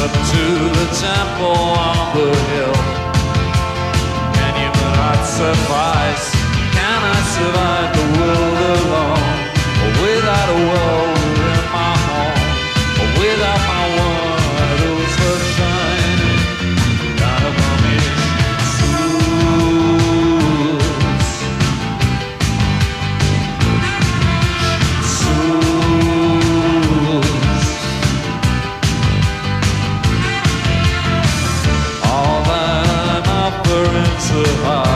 up to the heart.